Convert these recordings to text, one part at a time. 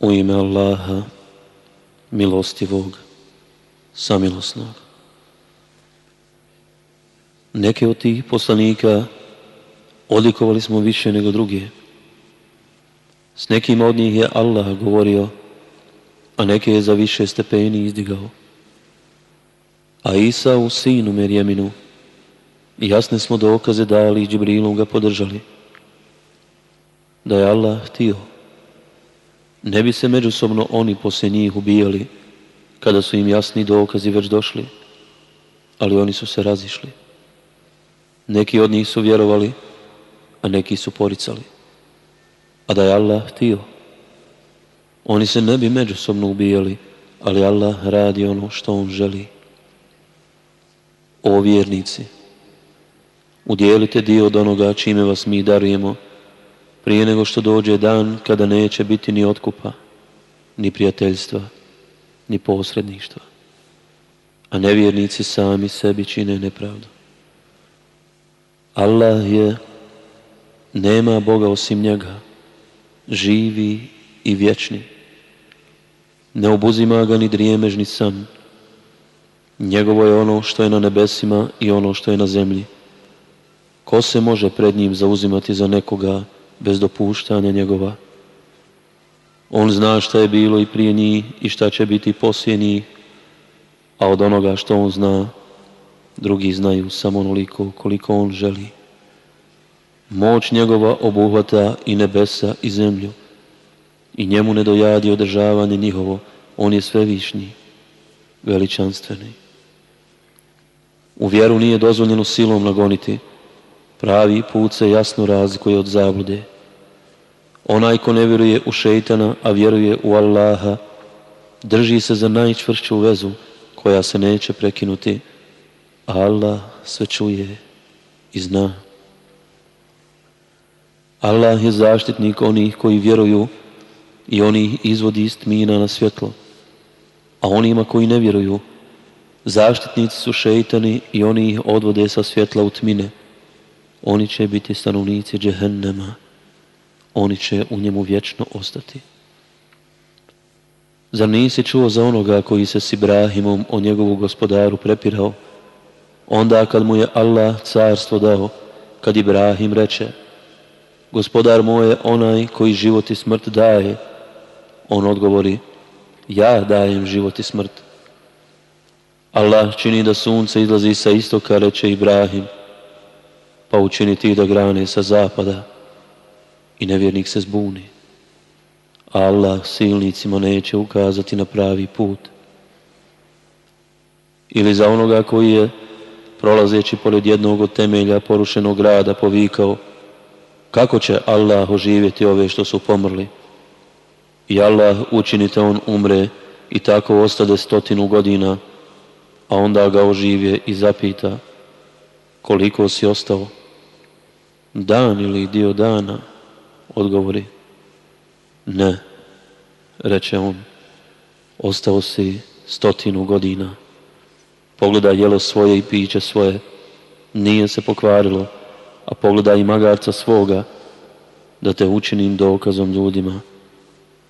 U ime Allaha, milostivog, samilosnog. Neke od tih poslanika odlikovali smo više nego druge. S nekim od njih je Allah govorio, a neke je za više stepeni izdigao. A Isa u sinu Merjeminu, jasne smo dokaze dali i Džibrilom ga podržali. Da je Allah htio, ne bi se međusobno oni poslije njih ubijali, kada su im jasni dokazi već došli, ali oni su se razišli. Neki od njih su vjerovali, a neki su poricali. A da je Allah htio, oni se ne bi međusobno ubijali, ali Allah radi ono što On želi. O vjernici, udjelite dio od onoga čime vas mi darujemo, prije nego što dođe dan kada neće biti ni otkupa, ni prijateljstva, ni posredništva. A nevjernici sami sebi čine nepravdu. Allah je, nema Boga osim njega, živi i vječni. Ne obuzima ga ni drijemež ni san. Njegovo je ono što je na nebesima i ono što je na zemlji. Ko se može pred njim zauzimati za nekoga bez dopuštanja njegova? On zna šta je bilo i prije njih i šta će biti poslije njih, a od onoga što on zna, drugi znaju samo onoliko koliko on želi. Moć njegova obuhvata i nebesa i zemlju i njemu ne dojadi održavanje njihovo, on je svevišnji, veličanstveni. U vjeru nije dozvoljeno silom nagoniti, pravi put se jasno razlikuje od zablude. Onaj ko ne vjeruje u šeitana, a vjeruje u Allaha, drži se za najčvršću vezu koja se neće prekinuti, Allah sve čuje i zna. Allah je zaštitnik onih koji vjeruju i oni izvodi iz tmina na svjetlo. A onima koji ne vjeruju, zaštitnici su šeitani i oni ih odvode sa svjetla u tmine. Oni će biti stanovnici džehennema. Oni će u njemu vječno ostati. Zar nisi čuo za onoga koji se s Ibrahimom o njegovu gospodaru prepirao? Onda kad mu je Allah carstvo dao, kad Ibrahim reče, gospodar moj je onaj koji život i smrt daje, on odgovori, ja dajem život i smrt. Allah čini da sunce izlazi sa istoka, reče Ibrahim, pa učini ti da grane sa zapada i nevjernik se zbuni. Allah silnicima neće ukazati na pravi put. Ili za onoga koji je, prolazeći pored jednog od temelja porušenog grada, povikao, kako će Allah oživjeti ove što su pomrli? I Allah učinite on umre i tako ostade stotinu godina, a onda ga oživje i zapita koliko si ostao? Dan ili dio dana? Odgovori ne, reče on, ostao si stotinu godina. Pogledaj jelo svoje i piće svoje, nije se pokvarilo, a pogledaj i magarca svoga, da te učinim dokazom ljudima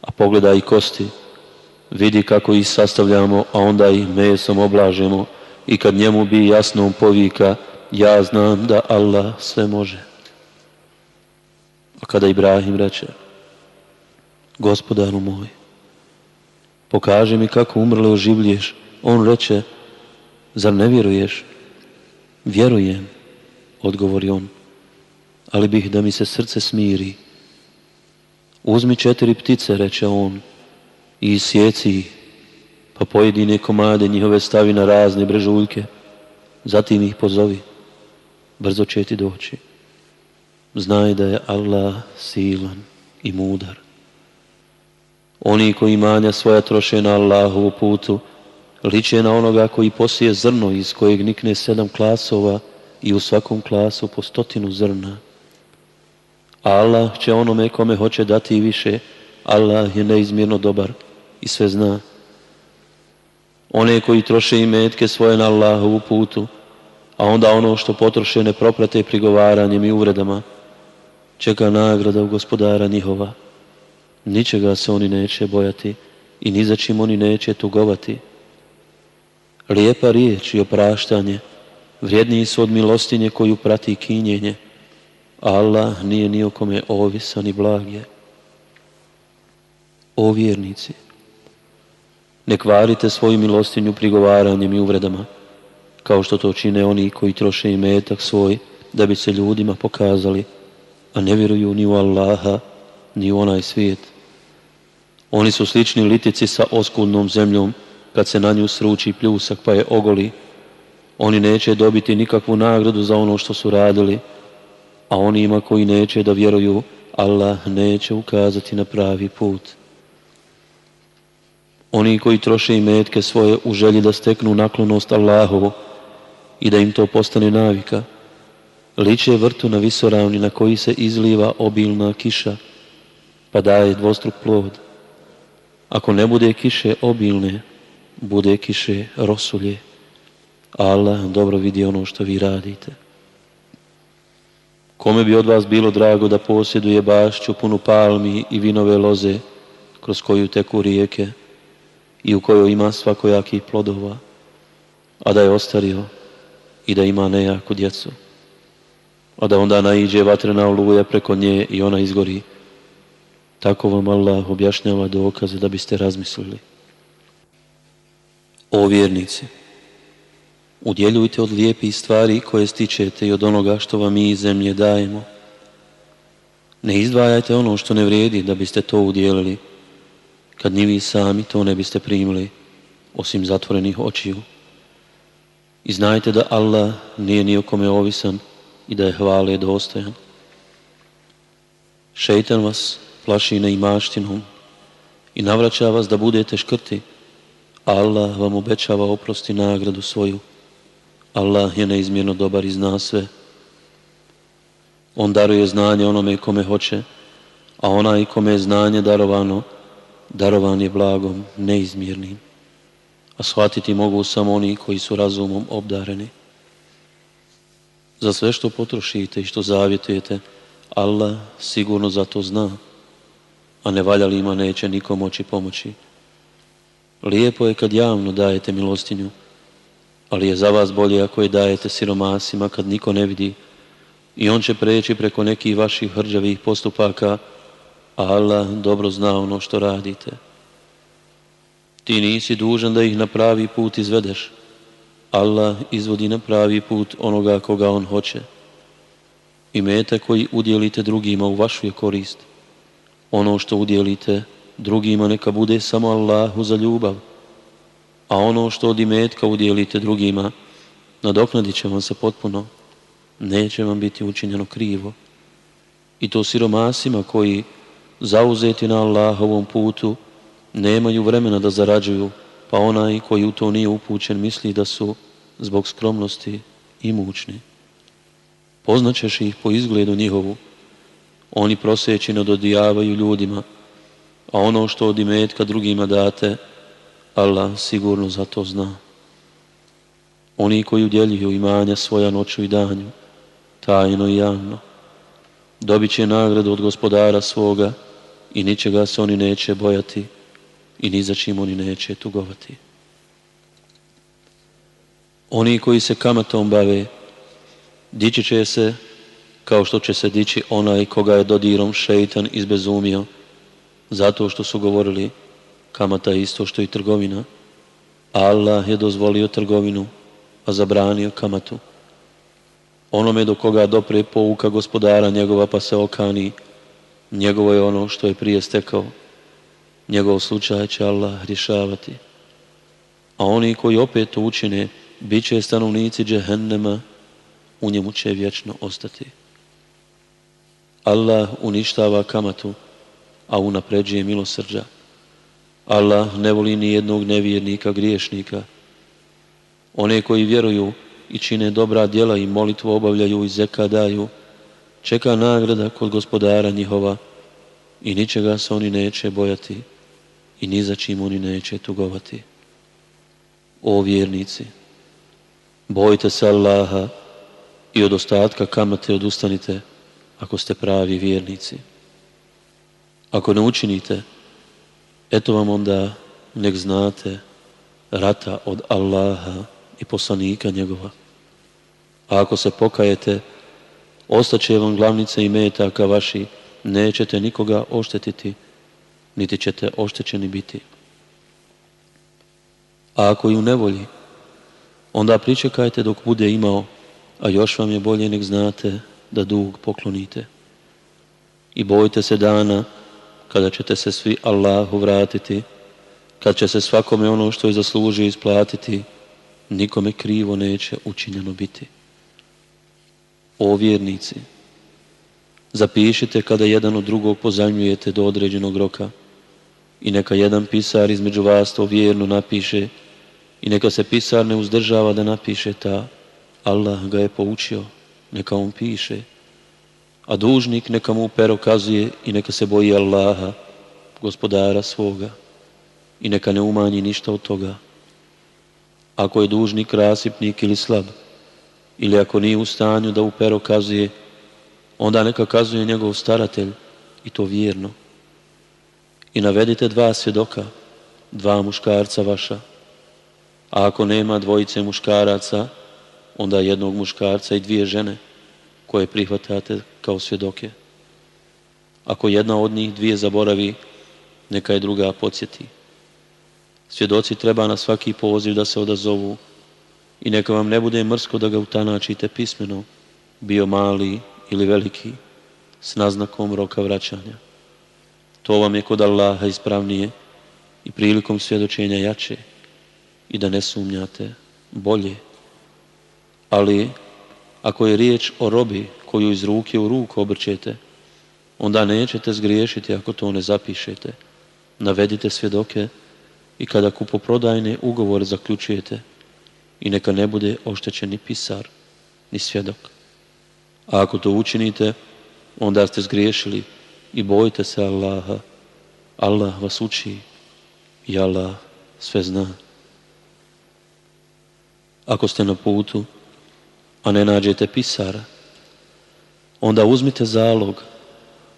a pogledaj i kosti, vidi kako ih sastavljamo, a onda ih mesom oblažemo i kad njemu bi jasno povika, ja znam da Allah sve može. A kada Ibrahim reče, gospodaru moj, pokaži mi kako umrle oživlješ, on reče, zar ne vjeruješ? Vjerujem, odgovori on, ali bih da mi se srce smiri Uzmi četiri ptice, reče on, i sjeci ih, pa pojedine komade njihove stavi na razne brežuljke, zatim ih pozovi, brzo će ti doći. Znaj da je Allah silan i mudar. Oni koji manja svoja troše na Allahovu putu, liče na onoga koji posije zrno iz kojeg nikne sedam klasova i u svakom klasu po stotinu zrna. Allah će onome kome hoće dati više. Allah je neizmjerno dobar i sve zna. One koji troše i metke svoje na Allahovu putu, a onda ono što potroše ne proprate prigovaranjem i uvredama, čeka nagrada u gospodara njihova. ničega se oni neće bojati i ni za čim oni neće tugovati. Lijepa riječ i opraštanje vrijedniji su od milostinje koju prati kinjenje. Allah nije ni o kome ovisan i blag je. O vjernici, ne kvarite svoju milostinju prigovaranjem i uvredama, kao što to čine oni koji troše i metak svoj da bi se ljudima pokazali, a ne vjeruju ni u Allaha, ni u onaj svijet. Oni su slični litici sa oskudnom zemljom, kad se na nju sruči pljusak pa je ogoli. Oni neće dobiti nikakvu nagradu za ono što su radili, a onima koji neće da vjeruju, Allah neće ukazati na pravi put. Oni koji troše i metke svoje u želji da steknu naklonost Allahovu i da im to postane navika, liče vrtu na visoravni na koji se izliva obilna kiša, pa daje dvostruk plod. Ako ne bude kiše obilne, bude kiše rosulje. Allah dobro vidi ono što vi radite. Kome bi od vas bilo drago da posjeduje bašću punu palmi i vinove loze kroz koju teku rijeke i u kojoj ima svakojakih plodova, a da je ostario i da ima nejaku djecu, a da onda naiđe vatrena oluja preko nje i ona izgori. Tako vam Allah objašnjava dokaze da biste razmislili. O vjernici, udjeljujte od lijepih stvari koje stičete i od onoga što vam mi iz zemlje dajemo. Ne izdvajajte ono što ne vrijedi da biste to udjelili, kad ni vi sami to ne biste primili, osim zatvorenih očiju. I znajte da Allah nije ni o kome ovisan i da je hvale dostojan. Šeitan vas plaši neimaštinom i navraća vas da budete škrti, Allah vam obećava oprosti nagradu svoju. Allah je neizmjerno dobar i zna sve. On daruje znanje onome kome hoće, a onaj kome je znanje darovano, darovan je blagom neizmjernim. A shvatiti mogu samo oni koji su razumom obdareni. Za sve što potrošite i što zavjetujete, Allah sigurno za to zna, a ne valjalima neće nikom moći pomoći. Lijepo je kad javno dajete milostinju, ali je za vas bolje ako je dajete siromasima kad niko ne vidi i on će preći preko nekih vaših hrđavih postupaka, a Allah dobro zna ono što radite. Ti nisi dužan da ih na pravi put izvedeš. Allah izvodi na pravi put onoga koga on hoće. I mete koji udjelite drugima u vašu je korist. Ono što udjelite drugima neka bude samo Allahu za ljubav, a ono što od imetka udjelite drugima, nadoknadit će vam se potpuno, neće vam biti učinjeno krivo. I to siromasima koji, zauzeti na Allahovom putu, nemaju vremena da zarađuju, pa onaj koji u to nije upućen misli da su zbog skromnosti i mučni. Poznaćeš ih po izgledu njihovu, oni prosjećino dodijavaju ljudima, a ono što od imetka drugima date, Allah sigurno za to zna. Oni koji udjeljuju imanja svoja noću i danju, tajno i javno, dobit će nagradu od gospodara svoga i ničega se oni neće bojati i ni za čim oni neće tugovati. Oni koji se kamatom bave, dići će se kao što će se dići onaj koga je dodirom šeitan izbezumio, zato što su govorili kamata je isto što i trgovina. Allah je dozvolio trgovinu, a zabranio kamatu. Onome do koga dopre pouka gospodara njegova pa se okani, njegovo je ono što je prije stekao. Njegov slučaj će Allah rješavati. A oni koji opet učine, bit će stanovnici džehennema, u njemu će vječno ostati. Allah uništava kamatu, a unapređuje milosrđa. Allah ne voli ni jednog nevjernika, griješnika. One koji vjeruju i čine dobra djela i molitvu obavljaju i zeka daju, čeka nagrada kod gospodara njihova i ničega se oni neće bojati i ni za čim oni neće tugovati. O vjernici, bojte se Allaha i od ostatka kamate odustanite ako ste pravi vjernici. Ako ne učinite, eto vam onda nek znate rata od Allaha i poslanika njegova. A ako se pokajete, ostaće vam glavnice i metaka vaši, nećete nikoga oštetiti, niti ćete oštećeni biti. A ako i u nevolji, onda pričekajte dok bude imao, a još vam je bolje nek znate da dug poklonite. I bojte se dana kada ćete se svi Allahu vratiti, kad će se svakome ono što je zaslužio isplatiti, nikome krivo neće učinjeno biti. O vjernici, zapišite kada jedan od drugog pozajmljujete do određenog roka i neka jedan pisar između vas to vjerno napiše i neka se pisar ne uzdržava da napiše ta Allah ga je poučio, neka on piše a dužnik neka mu pero kazuje i neka se boji Allaha, gospodara svoga i neka ne umanji ništa od toga. Ako je dužnik rasipnik ili slab, ili ako nije u stanju da u pero kazuje, onda neka kazuje njegov staratelj i to vjerno. I navedite dva svjedoka, dva muškarca vaša. A ako nema dvojice muškaraca, onda jednog muškarca i dvije žene koje prihvatate kao svjedoke. Ako jedna od njih dvije zaboravi, neka je druga podsjeti. Svjedoci treba na svaki poziv da se odazovu i neka vam ne bude mrsko da ga utanačite pismeno, bio mali ili veliki, s naznakom roka vraćanja. To vam je kod Allaha ispravnije i prilikom svjedočenja jače i da ne sumnjate bolje. Ali ako je riječ o robi koju iz ruke u ruku obrćete, onda nećete zgriješiti ako to ne zapišete. Navedite svjedoke i kada kupoprodajne ugovore zaključujete i neka ne bude oštećen ni pisar, ni svjedok. A ako to učinite, onda ste zgriješili i bojite se Allaha. Allah vas uči i Allah sve zna. Ako ste na putu, a ne nađete pisara, onda uzmite zalog,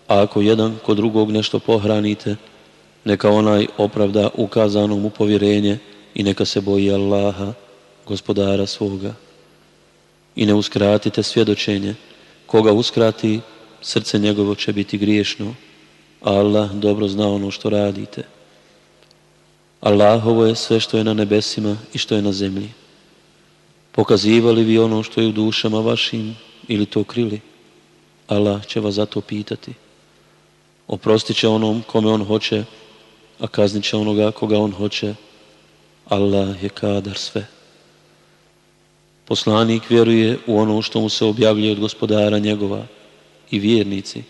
a ako jedan kod drugog nešto pohranite, neka onaj opravda ukazano mu povjerenje i neka se boji Allaha, gospodara svoga. I ne uskratite svjedočenje, koga uskrati, srce njegovo će biti griješno, a Allah dobro zna ono što radite. Allahovo je sve što je na nebesima i što je na zemlji. Pokazivali vi ono što je u dušama vašim ili to krili? Allah će vas zato pitati. Oprostit će onom kome on hoće, a kaznit će onoga koga on hoće. Allah je kadar sve. Poslanik vjeruje u ono što mu se objavljuje od gospodara njegova i vjernici.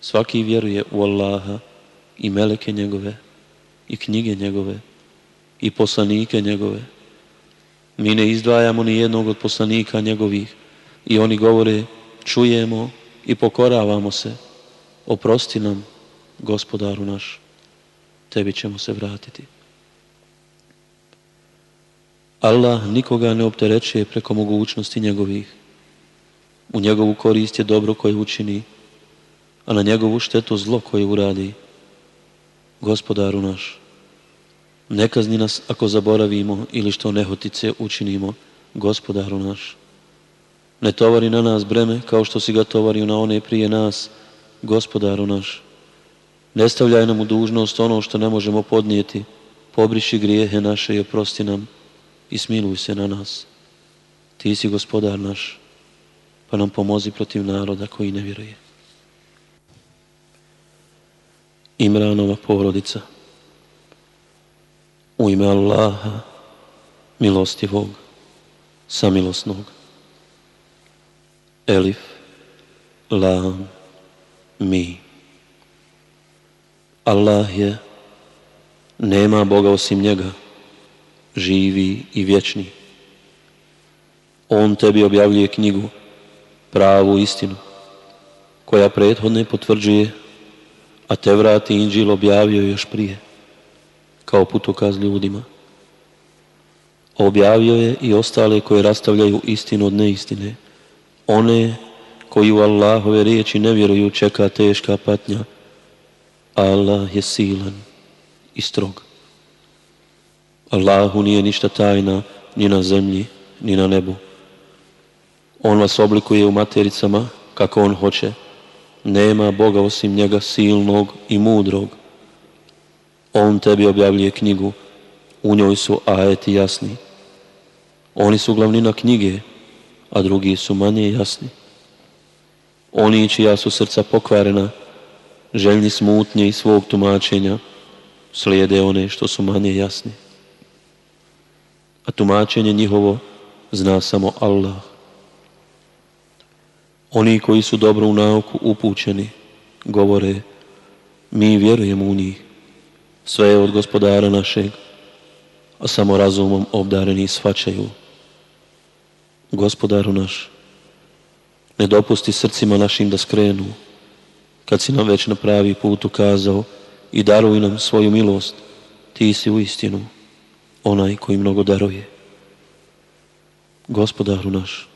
Svaki vjeruje u Allaha i meleke njegove i knjige njegove i poslanike njegove mi ne izdvajamo ni jednog od poslanika njegovih i oni govore čujemo i pokoravamo se. Oprosti nam, gospodaru naš, tebi ćemo se vratiti. Allah nikoga ne opterećuje preko mogućnosti njegovih. U njegovu korist je dobro koje učini, a na njegovu štetu zlo koje uradi. Gospodaru naš, ne kazni nas ako zaboravimo ili što nehotice učinimo, gospodaru naš. Ne tovari na nas breme kao što si ga tovario na one prije nas, gospodaru naš. Ne stavljaj nam u dužnost ono što ne možemo podnijeti, pobriši grijehe naše i oprosti nam i smiluj se na nas. Ti si gospodar naš, pa nam pomozi protiv naroda koji ne vjeruje. Imranova porodica. U ime Allaha, milostivog, samilosnog. Elif, Lam, Mi. Allah je, nema Boga osim njega, živi i vječni. On tebi objavljuje knjigu, pravu istinu, koja prethodne potvrđuje, a te vrati Inđil objavio još prije kao putokaz ljudima. Objavio je i ostale koje rastavljaju istinu od neistine. One koji u Allahove riječi ne vjeruju čeka teška patnja, Allah je silan i strog. Allahu nije ništa tajna ni na zemlji, ni na nebu. On vas oblikuje u matericama kako on hoće. Nema Boga osim njega silnog i mudrog. On tebi objavljuje knjigu, u njoj su ajeti jasni. Oni su glavnina knjige, a drugi su manje jasni. Oni čija su srca pokvarena, željni smutnje i svog tumačenja, slijede one što su manje jasni. A tumačenje njihovo zna samo Allah. Oni koji su dobro u nauku upućeni, govore, mi vjerujemo u njih, sve je od gospodara našeg, a samo razumom obdareni svačaju. Gospodaru naš, ne dopusti srcima našim da skrenu, kad si nam već na pravi put ukazao i daruj nam svoju milost, ti si u istinu onaj koji mnogo daruje. Gospodaru naš,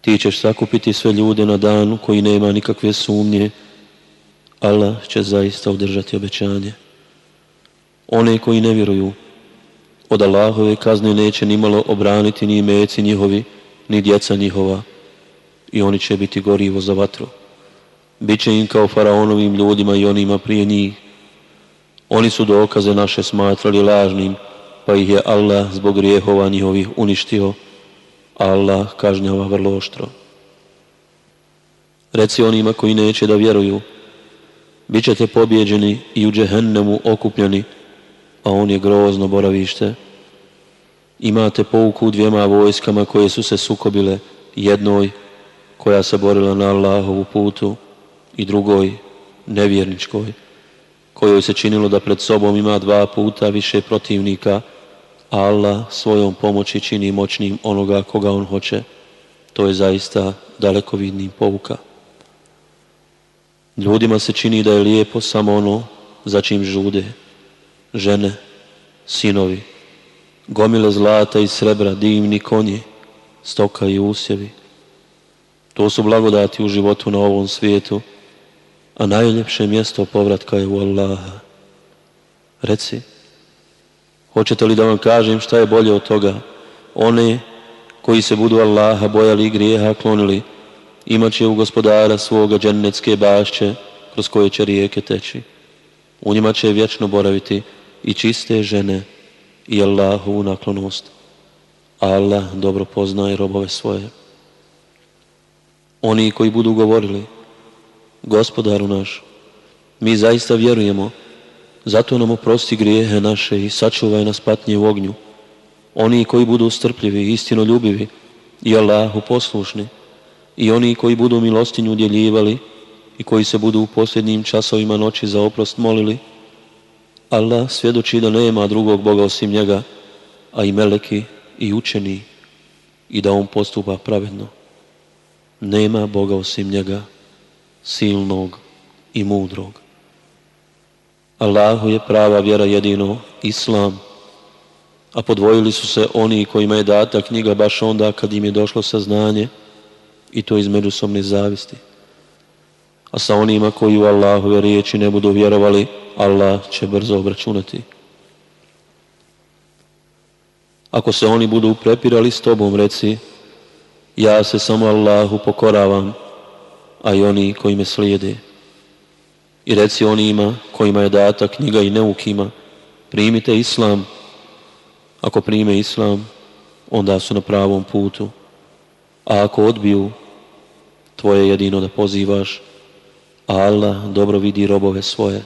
ti ćeš sakupiti sve ljude na danu koji nema nikakve sumnje, Allah će zaista održati obećanje. One koji ne vjeruju, od Allahove kazne neće nimalo obraniti ni imeci njihovi, ni djeca njihova i oni će biti gorivo za vatru. Biće im kao faraonovim ljudima i onima prije njih. Oni su dokaze naše smatrali lažnim, pa ih je Allah zbog grijehova njihovih uništio. Allah kažnjava vrlo oštro. Reci onima koji neće da vjeruju, bit ćete pobjeđeni i u džehennemu okupljeni, a on je grozno boravište. Imate pouku dvijema vojskama koje su se sukobile, jednoj koja se borila na Allahovu putu i drugoj nevjerničkoj, kojoj se činilo da pred sobom ima dva puta više protivnika, a Allah svojom pomoći čini moćnim onoga koga on hoće. To je zaista dalekovidnim pouka. Ljudima se čini da je lijepo samo ono za čim žude. Žene, sinovi, gomile zlata i srebra, divni konji, stoka i usjevi. To su blagodati u životu na ovom svijetu, a najljepše mjesto povratka je u Allaha. Reci, hoćete li da vam kažem šta je bolje od toga? One koji se budu Allaha bojali i grijeha klonili, imat će u gospodara svoga džennetske bašće kroz koje će rijeke teći. U njima će vječno boraviti i čiste žene i Allahovu naklonost. Allah dobro poznaje robove svoje. Oni koji budu govorili, gospodaru naš, mi zaista vjerujemo, zato nam oprosti grijehe naše i sačuvaj nas patnje u ognju. Oni koji budu strpljivi i istinoljubivi i Allahu poslušni i oni koji budu milostinju udjeljivali i koji se budu u posljednjim časovima noći za oprost molili, Allah svjedoči da nema drugog Boga osim njega, a i meleki i učeni i da on postupa pravedno. Nema Boga osim njega, silnog i mudrog. Allahu je prava vjera jedino Islam, a podvojili su se oni kojima je data knjiga baš onda kad im je došlo saznanje i to iz međusobne zavisti. A sa onima koji u Allahove riječi ne budu vjerovali, Allah će brzo obračunati. Ako se oni budu prepirali s tobom, reci, ja se samo Allahu pokoravam, a i oni koji me slijede. I reci onima kojima je data knjiga i neukima, primite Islam. Ako prime Islam, onda su na pravom putu. A ako odbiju, tvoje jedino da pozivaš, Allah dobro vidi robove svoje.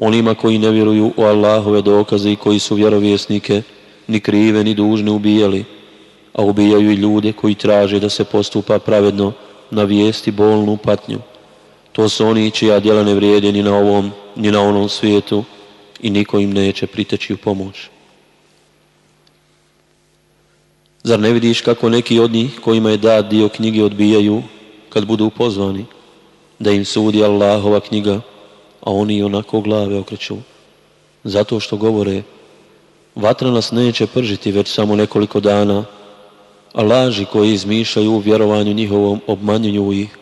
Onima koji ne vjeruju u Allahove dokaze i koji su vjerovjesnike, ni krive ni dužne ubijali, a ubijaju i ljude koji traže da se postupa pravedno na vijesti bolnu patnju. To su oni čija djela ne vrijede ni na ovom, ni na onom svijetu i niko im neće priteći u pomoć. Zar ne vidiš kako neki od njih kojima je dat dio knjige odbijaju kad budu pozvani da im sudi Allahova knjiga, a oni onako glave okreću zato što govore vatra nas neće pržiti već samo nekoliko dana, a laži koji izmišljaju u vjerovanju njihovom obmanjuju ih.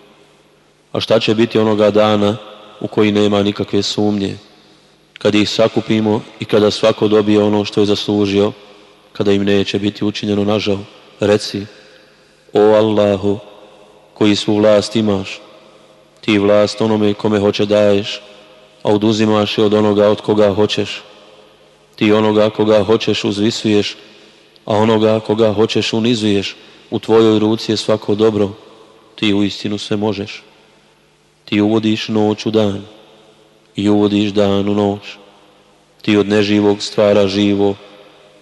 A šta će biti onoga dana u koji nema nikakve sumnje. Kad ih sakupimo i kada svako dobije ono što je zaslužio, kada im neće biti učinjeno nažal, reci, o Allahu, koji svu vlast imaš, ti vlast onome kome hoće daješ, a oduzimaš je od onoga od koga hoćeš. Ti onoga koga hoćeš uzvisuješ, a onoga koga hoćeš unizuješ. U tvojoj ruci je svako dobro, ti u istinu sve možeš. Ti uvodiš noć u dan i uvodiš dan u noć. Ti od neživog stvara živo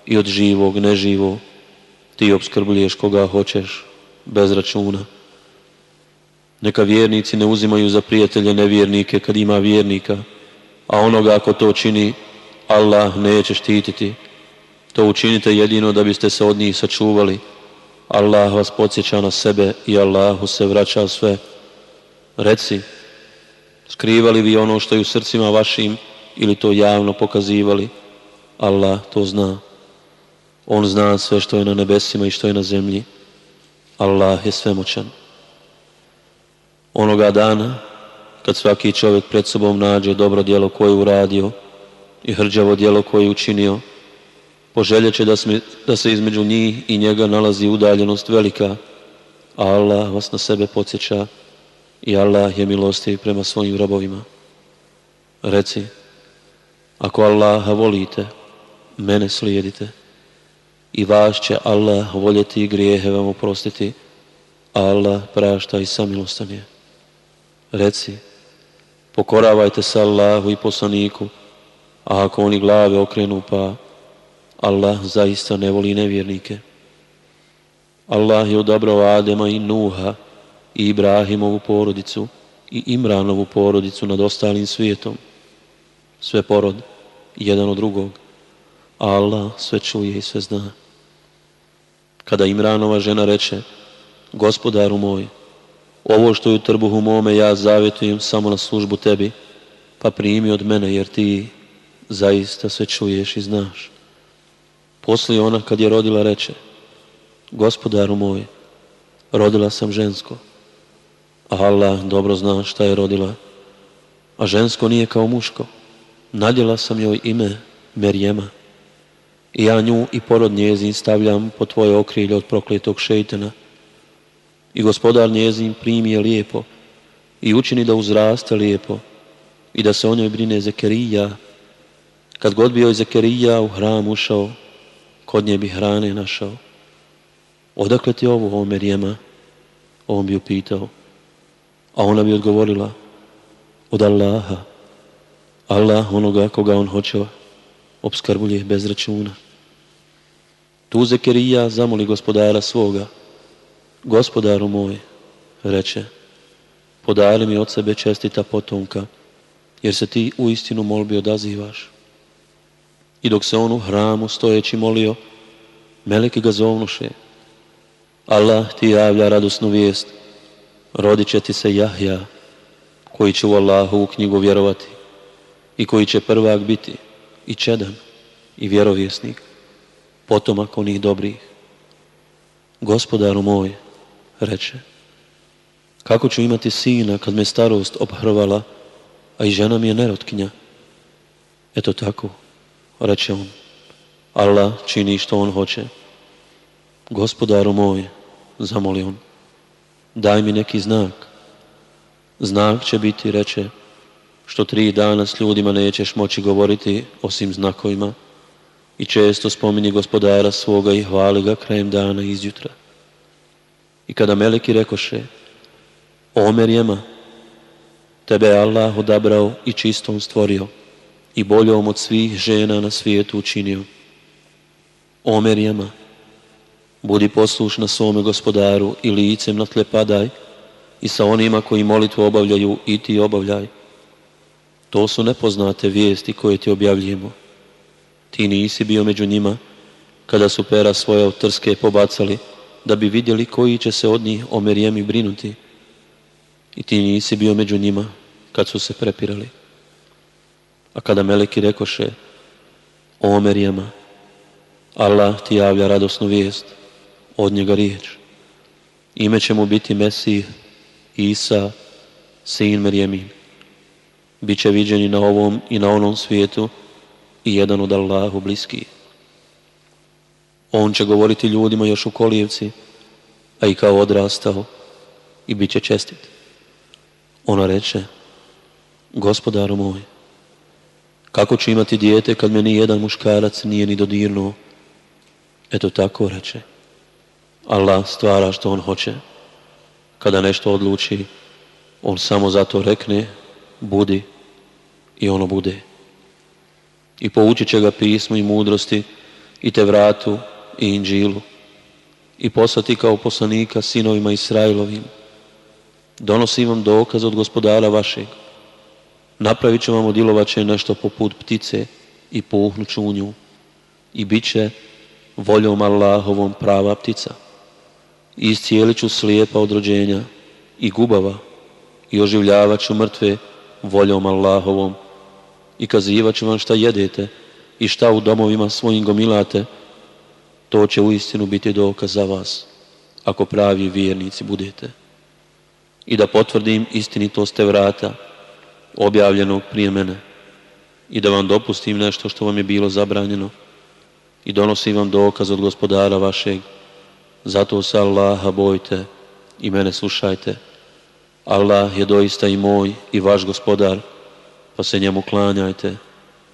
i od živog neživo. Ti obskrbljuješ koga hoćeš, bez računa. Neka vjernici ne uzimaju za prijatelje nevjernike kad ima vjernika, a onoga ako to čini, Allah neće štititi. To učinite jedino da biste se od njih sačuvali. Allah vas podsjeća na sebe i Allahu se vraća sve. Reci, skrivali vi ono što je u srcima vašim ili to javno pokazivali? Allah to zna. On zna sve što je na nebesima i što je na zemlji. Allah je svemoćan. Onoga dana, kad svaki čovjek pred sobom nađe dobro djelo koje je uradio i hrđavo djelo koje je učinio, poželjeće da, da se između njih i njega nalazi udaljenost velika, a Allah vas na sebe podsjeća i Allah je milostiv prema svojim robovima. Reci, ako Allaha volite, mene slijedite i vas će Allah voljeti i grijehe vam oprostiti, Allah prašta i samilostan je. Reci, pokoravajte se Allahu i poslaniku, a ako oni glave okrenu pa Allah zaista ne voli nevjernike. Allah je odabrao Adema i Nuha i Ibrahimovu porodicu i Imranovu porodicu nad ostalim svijetom. Sve porod, jedan od drugog. Allah sve čuje i sve zna. Kada Imranova žena reče, gospodaru moj, ovo što je u trbuhu mome ja zavjetujem samo na službu tebi, pa primi od mene jer ti zaista sve čuješ i znaš. Poslije ona kad je rodila reče, gospodaru moj, rodila sam žensko, Allah dobro zna šta je rodila, a žensko nije kao muško. Nadjela sam joj ime Merjema i ja nju i porod njezin stavljam po tvoje okrilje od prokletog šeitana i gospodar njezin primi je lijepo i učini da uzraste lijepo i da se o njoj brine Zekerija. Kad god bi joj Zekerija u hram ušao, kod nje bi hrane našao. Odakle ti ovo, o Merijema? On bi upitao. A ona bi odgovorila, od Allaha. Allah onoga koga on hoće obskrbuje bez računa. Tu Zekerija zamoli gospodara svoga, Gospodaru moj, reče, podari mi od sebe čestita potomka, jer se ti u istinu molbi odazivaš. I dok se on u hramu stojeći molio, meleki ga zovnuše. Allah ti javlja radosnu vijest, rodit će ti se Jahja, koji će u Allahu u knjigu vjerovati i koji će prvak biti i čedan i vjerovjesnik, potomak onih dobrih. Gospodaru moj, reče, kako ću imati sina kad me starost obhrvala, a i žena mi je nerotkinja? Eto tako, reče on, Allah čini što on hoće. Gospodaru moj, zamoli on, daj mi neki znak. Znak će biti, reče, što tri dana s ljudima nećeš moći govoriti osim znakovima i često spomini gospodara svoga i hvali ga krajem dana izjutra. I kada meleki rekoše, o Merjema, tebe je Allah odabrao i čistom stvorio i boljom od svih žena na svijetu učinio. O Merjema, budi poslušna svome gospodaru i licem na tle padaj i sa onima koji molitvu obavljaju i ti obavljaj. To su nepoznate vijesti koje ti objavljujemo. Ti nisi bio među njima kada su pera svoje trske pobacali da bi vidjeli koji će se od njih o Merijemi brinuti. I ti nisi bio među njima kad su se prepirali. A kada meleki rekoše, o Merijema, Allah ti javlja radosnu vijest, od njega riječ. Ime će mu biti Mesih, Isa, sin Merijemin. bit će viđeni na ovom i na onom svijetu i jedan od Allahu bliski. On će govoriti ljudima još u kolijevci, a i kao odrastao i bit će čestit. Ona reče, gospodaru moj, kako ću imati dijete kad me ni jedan muškarac nije ni dodirnuo? Eto tako reče. Allah stvara što on hoće. Kada nešto odluči, on samo zato rekne, budi i ono bude. I poučit će ga pismu i mudrosti i te vratu i inđilu i poslati kao poslanika sinovima Israilovim. Donosim vam dokaz od gospodara vašeg. Napravit ću vam odilovaće nešto poput ptice i puhnuću u nju i bit će voljom Allahovom prava ptica. I iscijelit ću slijepa od rođenja i gubava i oživljavat ću mrtve voljom Allahovom i kazivat ću vam šta jedete i šta u domovima svojim gomilate, to će istinu biti dokaz za vas, ako pravi vjernici budete. I da potvrdim istinitost vrata, objavljenog prije mene, i da vam dopustim nešto što vam je bilo zabranjeno, i donosim vam dokaz od gospodara vašeg, zato se Allaha bojte i mene slušajte. Allah je doista i moj i vaš gospodar, pa se njemu klanjajte,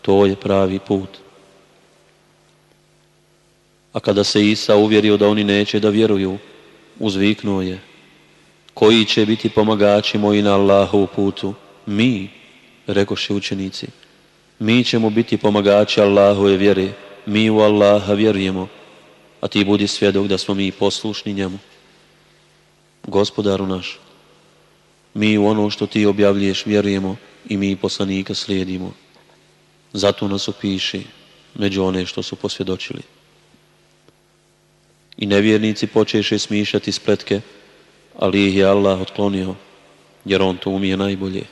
to je pravi put. A kada se Isa uvjerio da oni neće da vjeruju, uzviknuo je, koji će biti pomagači moji na Allahovu putu? Mi, rekoše učenici, mi ćemo biti pomagači Allahove vjere, mi u Allaha vjerujemo, a ti budi svjedok da smo mi poslušni njemu. Gospodaru naš, mi u ono što ti objavljuješ vjerujemo i mi poslanika slijedimo. Zato nas opiši među one što su posvjedočili. I nevjernici počeše smišati spletke, ali ih je Allah otklonio, jer on to umije najbolje.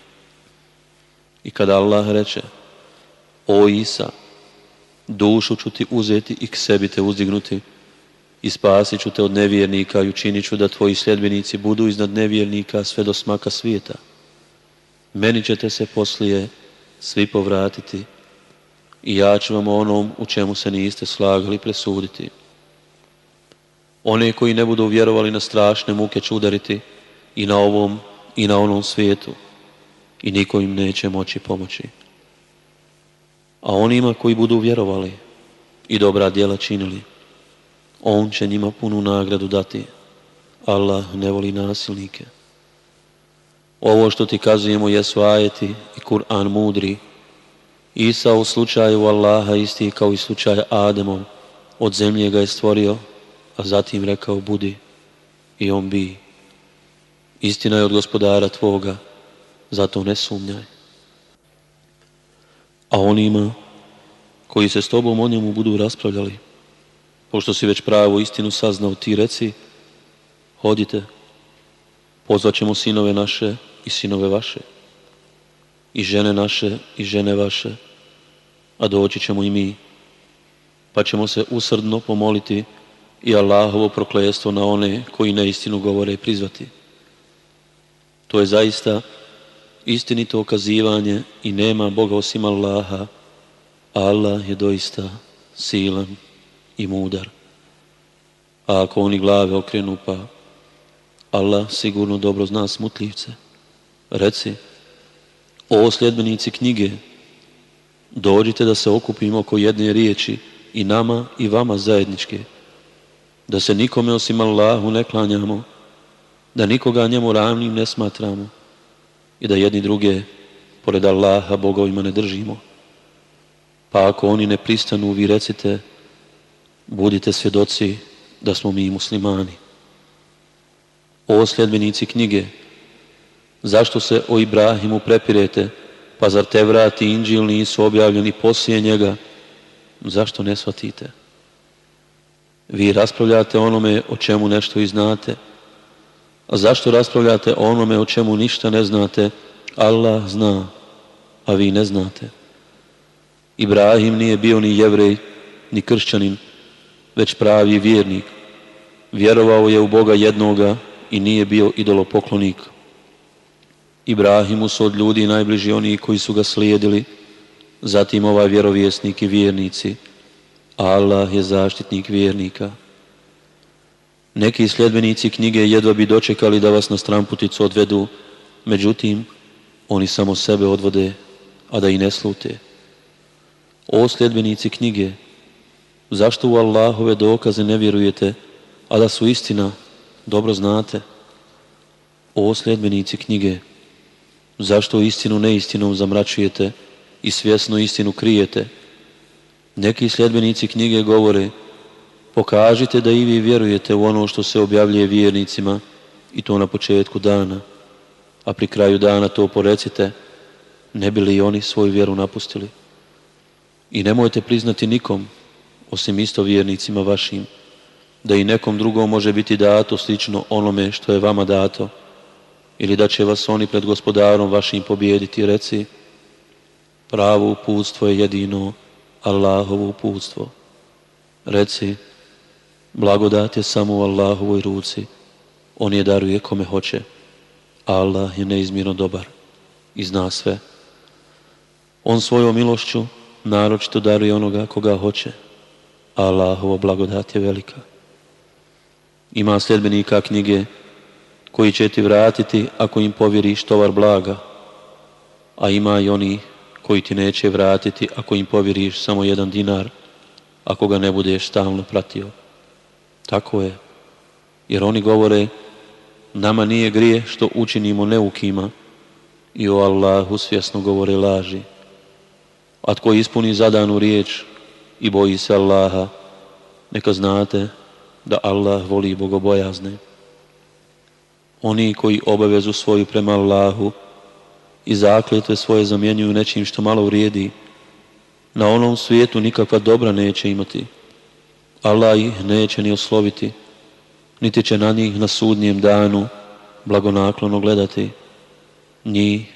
I kada Allah reče, o Isa, dušu ću ti uzeti i k sebi te uzdignuti i spasit ću te od nevjernika i učinit ću da tvoji sljedbenici budu iznad nevjernika sve do smaka svijeta. Meni ćete se poslije svi povratiti i ja ću vam onom u čemu se niste slagali presuditi. One koji ne budu vjerovali na strašne muke ću udariti i na ovom i na onom svijetu i niko im neće moći pomoći. A onima koji budu vjerovali i dobra djela činili, on će njima punu nagradu dati. Allah ne voli nasilnike. Ovo što ti kazujemo jesu ajeti i Kur'an mudri. Isa u slučaju Allaha isti kao i slučaj Ademom. Od zemlje ga je stvorio, a zatim rekao budi i on bi. Istina je od gospodara tvoga, zato ne sumnjaj. A onima koji se s tobom o njemu budu raspravljali, pošto si već pravu istinu saznao, ti reci, hodite, pozvat ćemo sinove naše i sinove vaše, i žene naše i žene vaše, a doći ćemo i mi, pa ćemo se usrdno pomoliti i Allahovo proklestvo na one koji neistinu govore prizvati. To je zaista istinito okazivanje i nema Boga osim Allaha, Allah je doista silan i mudar. A ako oni glave okrenu pa Allah sigurno dobro zna smutljivce. Reci, o sljedbenici knjige, dođite da se okupimo oko jedne riječi i nama i vama zajedničke, da se nikome osim Allahu ne klanjamo, da nikoga njemu ravnim ne smatramo i da jedni druge pored Allaha bogovima ne držimo. Pa ako oni ne pristanu, vi recite, budite svjedoci da smo mi muslimani. O sljedbenici knjige, zašto se o Ibrahimu prepirete, pa zar te vrati inđil nisu objavljeni poslije njega, zašto ne shvatite? Vi raspravljate onome o čemu nešto i znate, a zašto raspravljate onome o čemu ništa ne znate, Allah zna, a vi ne znate. Ibrahim nije bio ni jevrej, ni kršćanin, već pravi vjernik. Vjerovao je u Boga jednoga i nije bio idolopoklonik. Ibrahimu su od ljudi najbliži oni koji su ga slijedili, zatim ovaj vjerovjesnik i vjernici, Allah je zaštitnik vjernika. Neki sljedbenici knjige jedva bi dočekali da vas na stramputicu odvedu, međutim, oni samo sebe odvode, a da i ne slute. O sljedbenici knjige, zašto u Allahove dokaze ne vjerujete, a da su istina, dobro znate? O sljedbenici knjige, zašto istinu neistinom zamračujete i svjesno istinu krijete? Neki sljedbenici knjige govore, pokažite da i vi vjerujete u ono što se objavljuje vjernicima i to na početku dana, a pri kraju dana to porecite, ne bi li oni svoju vjeru napustili? I nemojte priznati nikom, osim isto vjernicima vašim, da i nekom drugom može biti dato slično onome što je vama dato, ili da će vas oni pred gospodarom vašim pobijediti, reci, pravo uputstvo je jedino Allahovo uputstvo. Reci, blagodat je samo u Allahovoj ruci, on je daruje kome hoće, Allah je neizmjerno dobar i zna sve. On svojom milošću naročito daruje onoga koga hoće, Allahova blagodat je velika. Ima sljedbenika knjige koji će ti vratiti ako im povjeriš tovar blaga, a ima i oni koji ti neće vratiti ako im povjeriš samo jedan dinar, ako ga ne budeš stalno pratio. Tako je, jer oni govore, nama nije grije što učinimo neukima i o Allahu svjesno govore laži. A tko ispuni zadanu riječ i boji se Allaha, neka znate da Allah voli bogobojazne. Oni koji obavezu svoju prema Allahu i zakljetve svoje zamjenjuju nečim što malo vrijedi, na onom svijetu nikakva dobra neće imati. Allah ih neće ni osloviti, niti će na njih na sudnjem danu blagonaklono gledati. Njih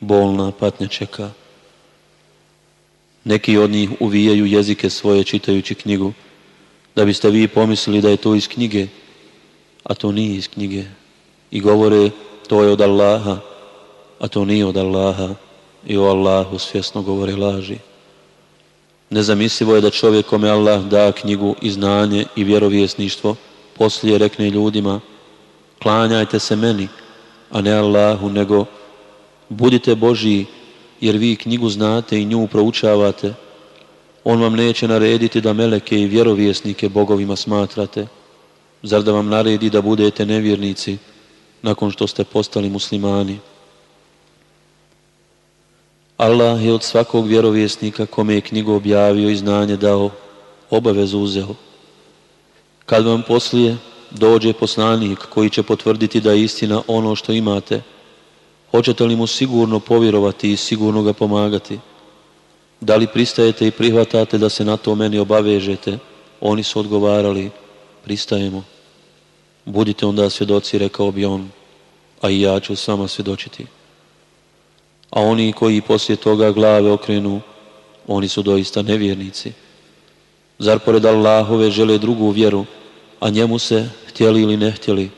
bolna patnja čeka. Neki od njih uvijaju jezike svoje čitajući knjigu, da biste vi pomislili da je to iz knjige, a to nije iz knjige. I govore, to je od Allaha, a to nije od Allaha. I o Allahu svjesno govore laži. Nezamislivo je da čovjek kome Allah da knjigu i znanje i vjerovjesništvo, poslije rekne ljudima, klanjajte se meni, a ne Allahu, nego budite Božiji, jer vi knjigu znate i nju proučavate, on vam neće narediti da meleke i vjerovjesnike bogovima smatrate. Zar da vam naredi da budete nevjernici nakon što ste postali muslimani? Allah je od svakog vjerovjesnika kome je knjigu objavio i znanje dao, obavezu uzeo. Kad vam poslije dođe poslanik koji će potvrditi da je istina ono što imate, Hoćete li mu sigurno povjerovati i sigurno ga pomagati? Da li pristajete i prihvatate da se na to meni obavežete? Oni su odgovarali, pristajemo. Budite onda svjedoci, rekao bi on, a i ja ću s vama svjedočiti. A oni koji poslije toga glave okrenu, oni su doista nevjernici. Zar pored Allahove žele drugu vjeru, a njemu se, htjeli ili ne htjeli,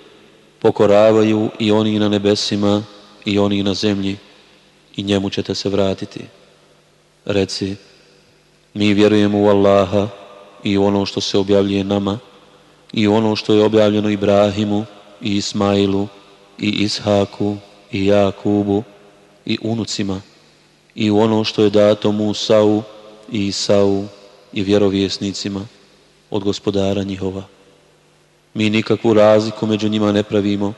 pokoravaju i oni na nebesima i oni na zemlji i njemu ćete se vratiti. Reci, mi vjerujemo u Allaha i ono što se objavljuje nama i ono što je objavljeno Ibrahimu i Ismailu i Ishaku i Jakubu i unucima i u ono što je dato Musau i Isau i vjerovjesnicima od gospodara njihova. Mi nikakvu razliku među njima ne pravimo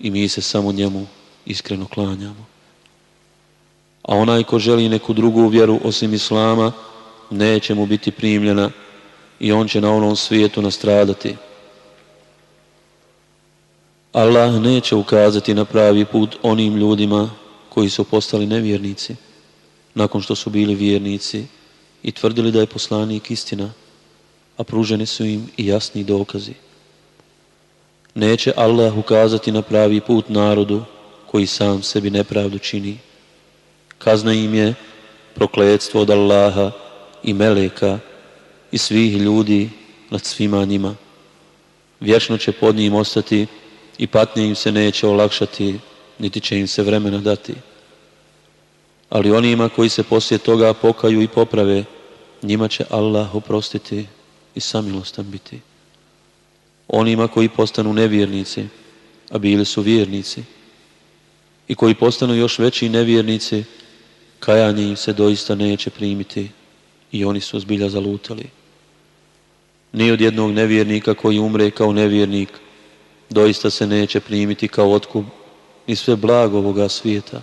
i mi se samo njemu iskreno klanjamo. A onaj ko želi neku drugu vjeru osim Islama, neće mu biti primljena i on će na onom svijetu nastradati. Allah neće ukazati na pravi put onim ljudima koji su postali nevjernici, nakon što su bili vjernici i tvrdili da je poslanik istina, a pruženi su im i jasni dokazi. Neće Allah ukazati na pravi put narodu koji sam sebi nepravdu čini. Kazna im je prokledstvo od Allaha i meleka i svih ljudi nad svima njima. Vječno će pod njim ostati i patnje im se neće olakšati niti će im se vremena dati. Ali onima koji se poslije toga pokaju i poprave, njima će Allah oprostiti i samilostan biti. Onima koji postanu nevjernici, a bili su vjernici, i koji postanu još veći nevjernici, kajanje im se doista neće primiti i oni su zbilja zalutali. Ni od jednog nevjernika koji umre kao nevjernik, doista se neće primiti kao otkup ni sve blago ovoga svijeta.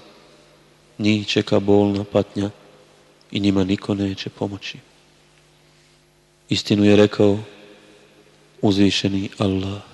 Njih čeka bolna patnja i njima niko neće pomoći. Istinu je rekao uzvišeni Allah.